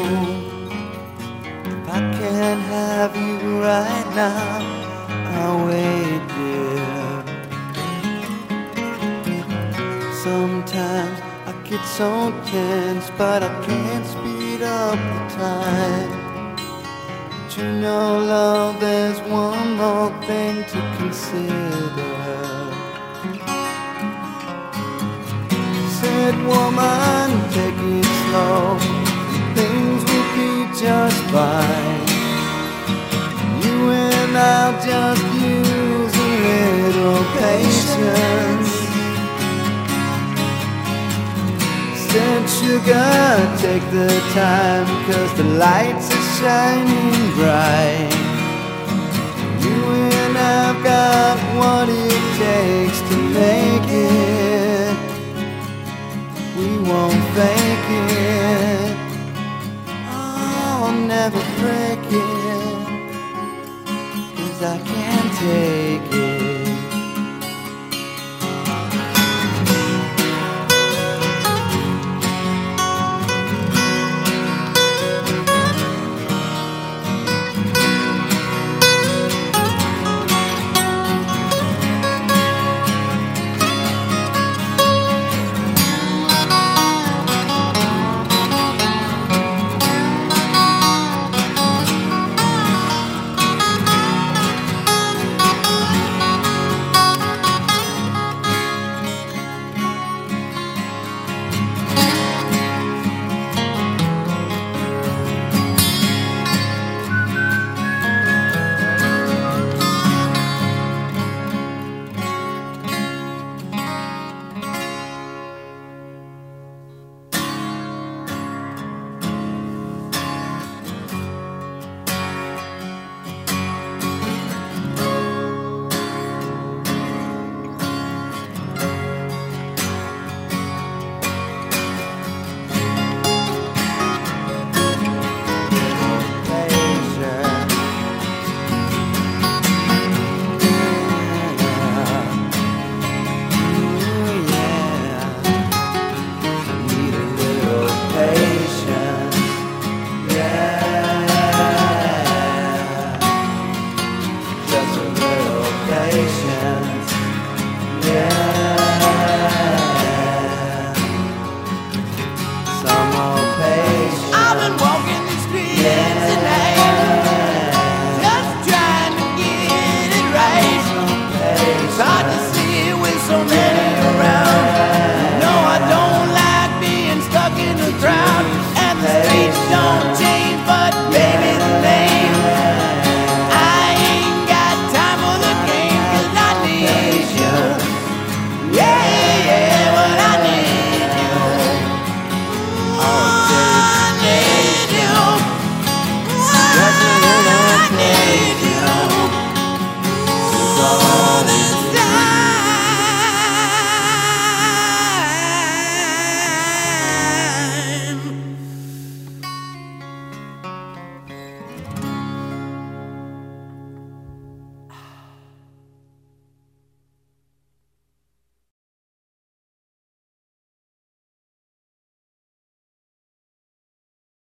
If I can't have you right now I'll wait, dear Sometimes I get so tense But I can't speed up the time. But you know, love, there's one more thing to consider. Said, woman, take it slow. I'll just use a little patience. Said, sugar, take the time, cause the lights are shining bright. You and I've got what it takes to make it we won't fake it. Oh, I'll never break it. I can't take it.